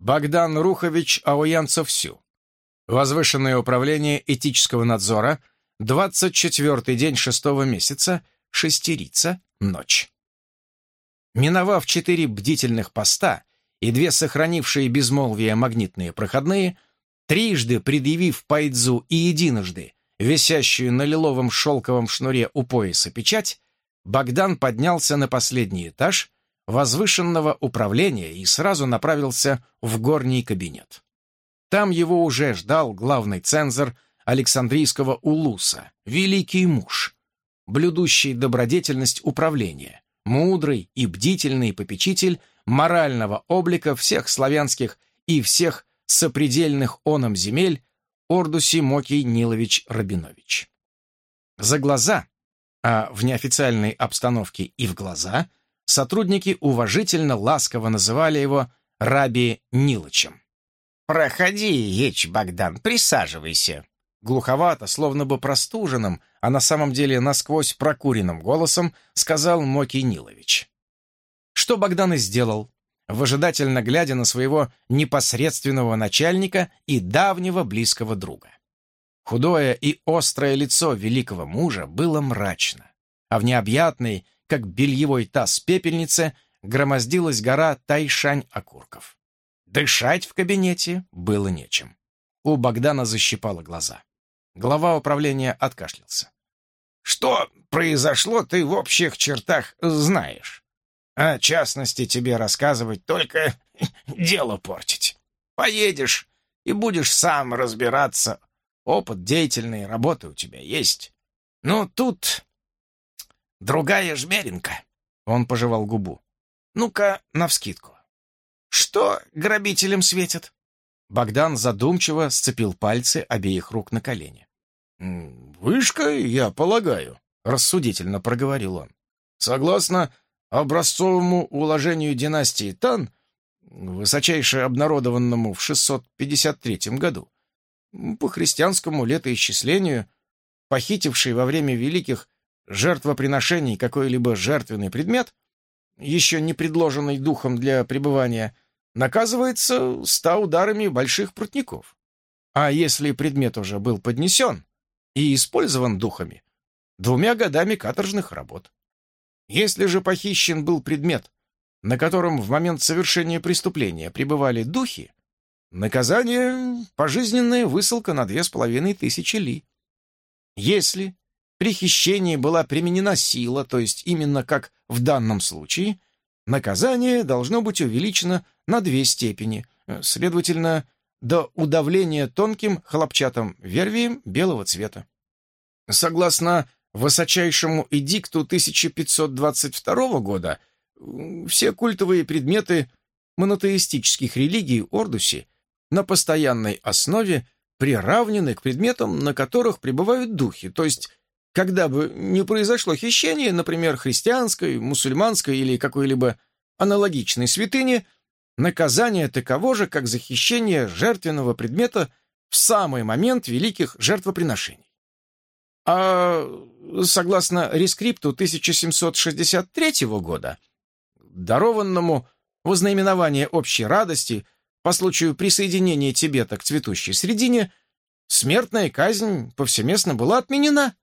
Богдан Рухович Ауянцев-Сю. Возвышенное управление этического надзора, 24-й день шестого месяца, шестерица, ночь. Миновав четыре бдительных поста и две сохранившие безмолвие магнитные проходные, трижды предъявив Пайдзу и единожды висящую на лиловом шелковом шнуре у пояса печать, Богдан поднялся на последний этаж возвышенного управления и сразу направился в горний кабинет. Там его уже ждал главный цензор Александрийского улуса, великий муж, блюдущий добродетельность управления, мудрый и бдительный попечитель морального облика всех славянских и всех сопредельных оном земель Ордуси Мокий Нилович Рабинович. За глаза, а в неофициальной обстановке и в глаза, сотрудники уважительно ласково называли его Раби Нилычем. «Проходи, Еч Богдан, присаживайся», глуховато, словно бы простуженным, а на самом деле насквозь прокуренным голосом сказал Мокий Нилович. Что Богдан и сделал, выжидательно глядя на своего непосредственного начальника и давнего близкого друга. Худое и острое лицо великого мужа было мрачно, а в необъятной, как бельевой таз пепельнице, громоздилась гора тайшань окурков. Дышать в кабинете было нечем. У Богдана защипало глаза. Глава управления откашлялся. «Что произошло, ты в общих чертах знаешь. О частности тебе рассказывать только дело портить. Поедешь и будешь сам разбираться. Опыт деятельный, работа у тебя есть. Но тут другая жмеринка». Он пожевал губу. «Ну-ка, навскидку. Что грабителям светит?» Богдан задумчиво сцепил пальцы обеих рук на колени. «Вышка, я полагаю», — рассудительно проговорил он. «Согласно образцовому уложению династии Тан, высочайше обнародованному в 653 году, по христианскому летоисчислению, похитивший во время великих жертвоприношений какой-либо жертвенный предмет, еще не предложенный духом для пребывания, наказывается ста ударами больших прутников. А если предмет уже был поднесен и использован духами, двумя годами каторжных работ. Если же похищен был предмет, на котором в момент совершения преступления пребывали духи, наказание — пожизненная высылка на две с половиной тысячи ли. Если при хищении была применена сила, то есть именно как в данном случае, наказание должно быть увеличено на две степени, э, следовательно, до удавления тонким хлопчатым вервием белого цвета. Согласно высочайшему эдикту 1522 года, все культовые предметы монотеистических религий Ордуси на постоянной основе приравнены к предметам, на которых пребывают духи, то есть когда бы не произошло хищение, например, христианской, мусульманской или какой-либо аналогичной святыни, наказание таково же, как захищение жертвенного предмета в самый момент великих жертвоприношений. А согласно рескрипту 1763 года, дарованному во знаменование общей радости по случаю присоединения Тибета к цветущей средине, смертная казнь повсеместно была отменена,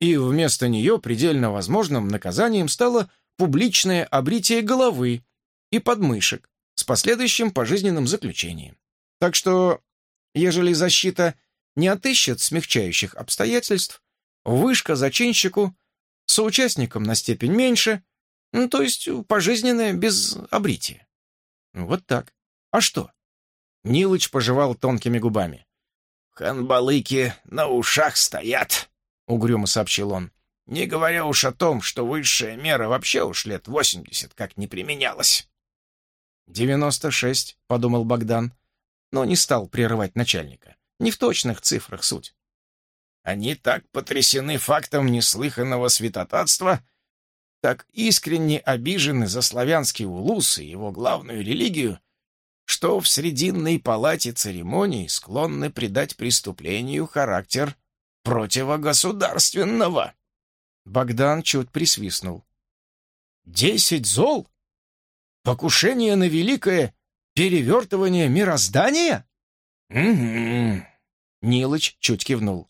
и вместо нее предельно возможным наказанием стало публичное обритие головы и подмышек с последующим пожизненным заключением. Так что, ежели защита не отыщет смягчающих обстоятельств, вышка зачинщику, соучастникам на степень меньше, ну, то есть пожизненное без обрития. Вот так. А что? Нилыч пожевал тонкими губами. «Ханбалыки на ушах стоят», — угрюмо сообщил он. «Не говоря уж о том, что высшая мера вообще уж лет восемьдесят как не применялась». «Девяносто шесть», — подумал Богдан, но не стал прерывать начальника. Не в точных цифрах суть. Они так потрясены фактом неслыханного святотатства, так искренне обижены за славянский улус и его главную религию, что в срединной палате церемоний склонны придать преступлению характер противогосударственного. Богдан чуть присвистнул. «Десять зол? Покушение на великое Перевертывание мироздания? Угу. Нилыч чуть кивнул.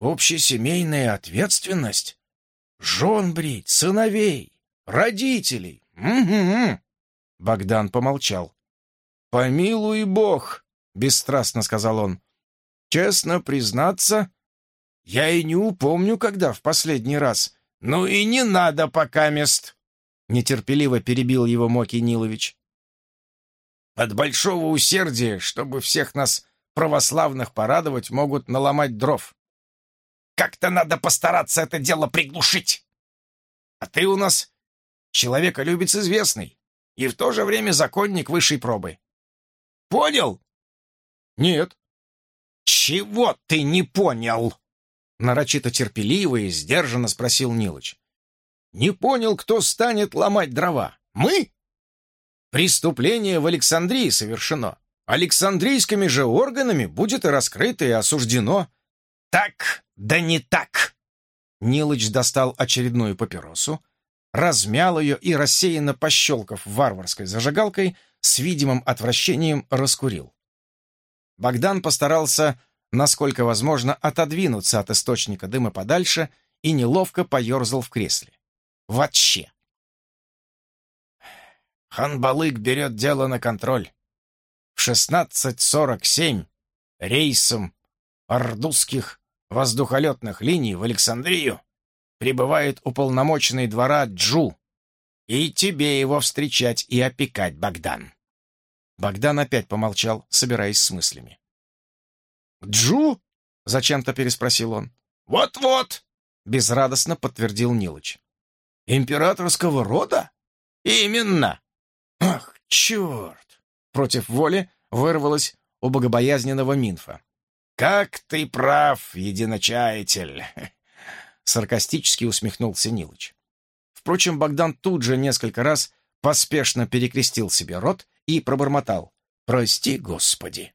Общесемейная ответственность? Жен брить, сыновей, родителей. Угу. Богдан помолчал. «Помилуй Бог», — бесстрастно сказал он. «Честно признаться, я и не упомню, когда в последний раз. Ну и не надо пока мест», — нетерпеливо перебил его Моки Нилович. «От большого усердия, чтобы всех нас православных порадовать, могут наломать дров. Как-то надо постараться это дело приглушить. А ты у нас человеколюбец известный и в то же время законник высшей пробы. Понял? Нет. Чего ты не понял? Нарочито терпеливо и сдержанно спросил Нилыч. Не понял, кто станет ломать дрова. Мы? Преступление в Александрии совершено. Александрийскими же органами будет и раскрыто, и осуждено. Так, да не так. Нилыч достал очередную папиросу, размял ее и, рассеянно пощелкав варварской зажигалкой, с видимым отвращением раскурил. Богдан постарался, насколько возможно, отодвинуться от источника дыма подальше и неловко поерзал в кресле. Вообще. Ханбалык берет дело на контроль. В 16.47 рейсом ордузских воздухолетных линий в Александрию прибывает уполномоченный двора Джу, и тебе его встречать и опекать, Богдан. Богдан опять помолчал, собираясь с мыслями. «Джу?» — зачем-то переспросил он. «Вот-вот!» — безрадостно подтвердил Нилыч. «Императорского рода?» «Именно!» «Ах, черт!» — против воли вырвалось у богобоязненного Минфа. «Как ты прав, единочаятель!» Саркастически усмехнулся Нилыч. Впрочем, Богдан тут же несколько раз поспешно перекрестил себе рот и пробормотал. «Прости, Господи!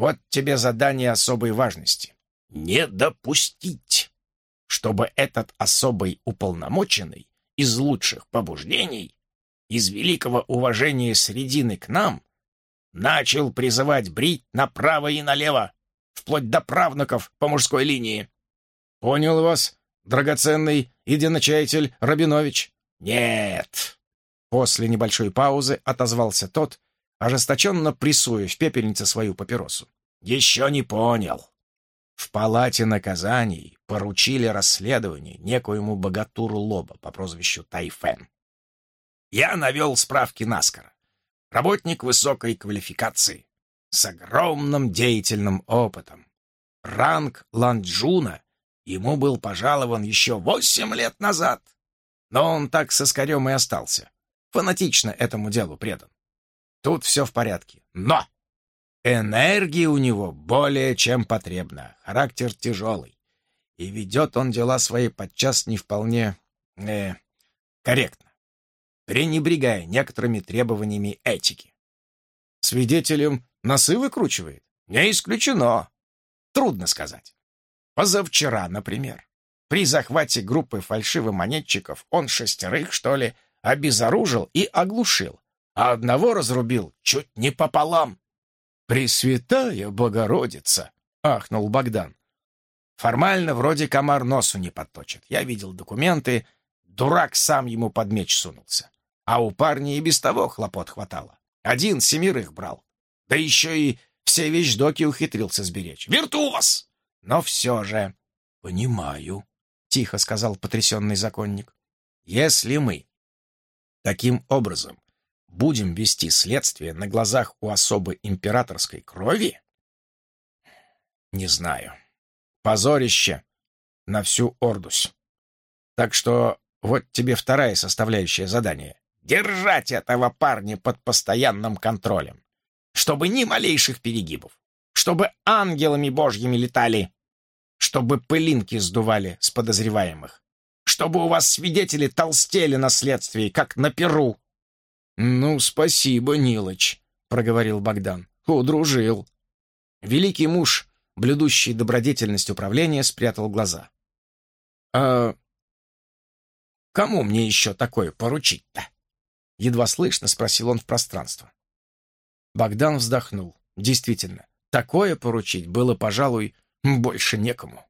Вот тебе задание особой важности. Не допустить, чтобы этот особый уполномоченный из лучших побуждений, из великого уважения средины к нам, начал призывать брить направо и налево, вплоть до правнуков по мужской линии. Понял вас, драгоценный единочаятель Рабинович?» «Нет!» После небольшой паузы отозвался тот, ожесточенно прессуя в пепельнице свою папиросу. «Еще не понял. В палате наказаний поручили расследование некоему богатуру Лоба по прозвищу Тайфен. Я навел справки наскоро. Работник высокой квалификации, с огромным деятельным опытом. Ранг Ланджуна Ему был пожалован еще восемь лет назад. Но он так со скорем и остался. Фанатично этому делу предан. Тут все в порядке. Но! Энергии у него более чем потребно. Характер тяжелый. И ведет он дела свои подчас не вполне... Э, корректно. Пренебрегая некоторыми требованиями этики. Свидетелем носы выкручивает? Не исключено. Трудно сказать. Позавчера, например, при захвате группы фальшивомонетчиков он шестерых, что ли, обезоружил и оглушил, а одного разрубил чуть не пополам. «Пресвятая Богородица!» — ахнул Богдан. Формально вроде комар носу не подточит. Я видел документы, дурак сам ему под меч сунулся. А у парня и без того хлопот хватало. Один семерых брал. Да еще и все вещдоки ухитрился сберечь. Виртуоз! Но все же... — Понимаю, — тихо сказал потрясенный законник. — Если мы таким образом будем вести следствие на глазах у особо императорской крови? Не знаю. Позорище на всю Ордусь. Так что вот тебе вторая составляющая задания. Держать этого парня под постоянным контролем, чтобы ни малейших перегибов чтобы ангелами божьими летали, чтобы пылинки сдували с подозреваемых, чтобы у вас свидетели толстели на следствии, как на перу. — Ну, спасибо, Нилыч, — проговорил Богдан. — Удружил. Великий муж, блюдущий добродетельность управления, спрятал глаза. — А кому мне еще такое поручить-то? Едва слышно спросил он в пространство. Богдан вздохнул. Действительно, такое поручить было, пожалуй, больше некому.